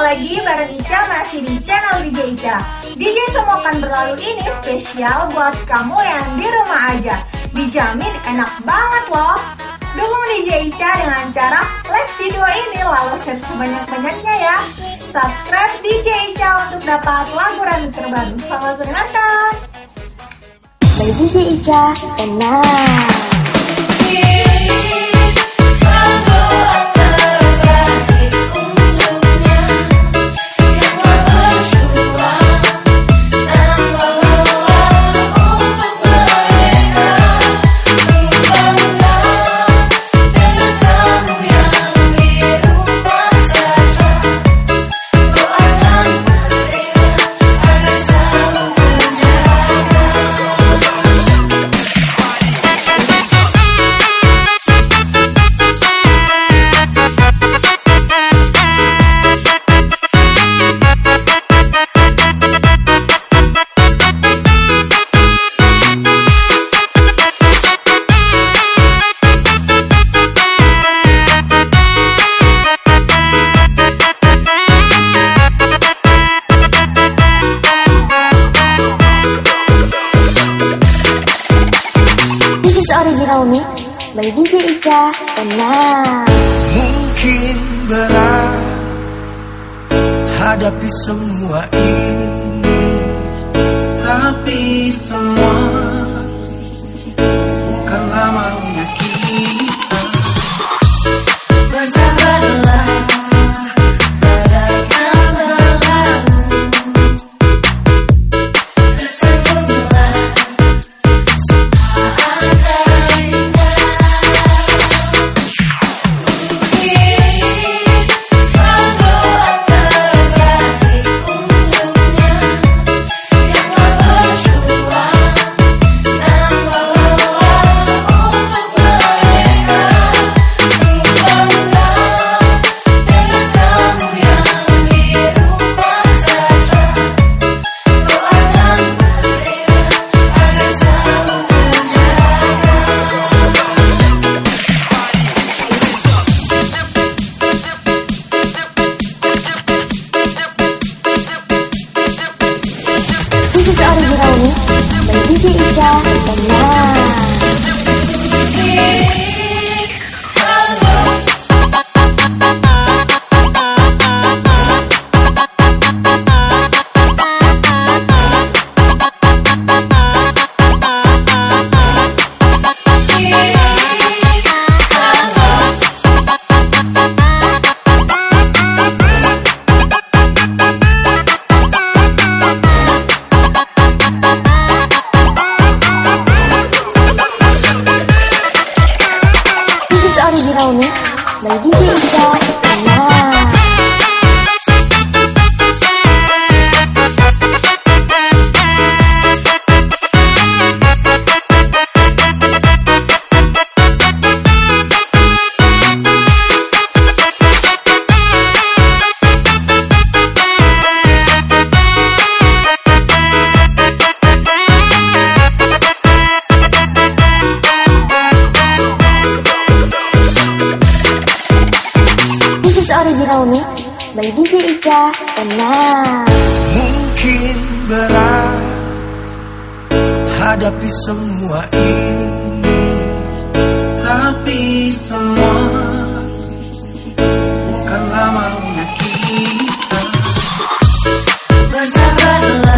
lagi bareng Ica masih di channel DJ Ica. DJ semua akan berlalu ini spesial buat kamu yang di rumah aja. Dijamin enak banget loh. Dukung DJ Ica dengan cara like video ini lalu share sebanyak-banyaknya ya. Subscribe DJ Ica untuk dapat lagu radio terbaru. Selamat mendengarkan. By DJ Ica, enak original mix by DJ Ica Tenang. Mungkin berat Hadapi semua ini Tapi semua Bukanlah maunya original mix by DJ Ica. Tenang. Mungkin berat Hadapi semua ini. Tapi semua Bukanlah maunya kita. Bersabarlah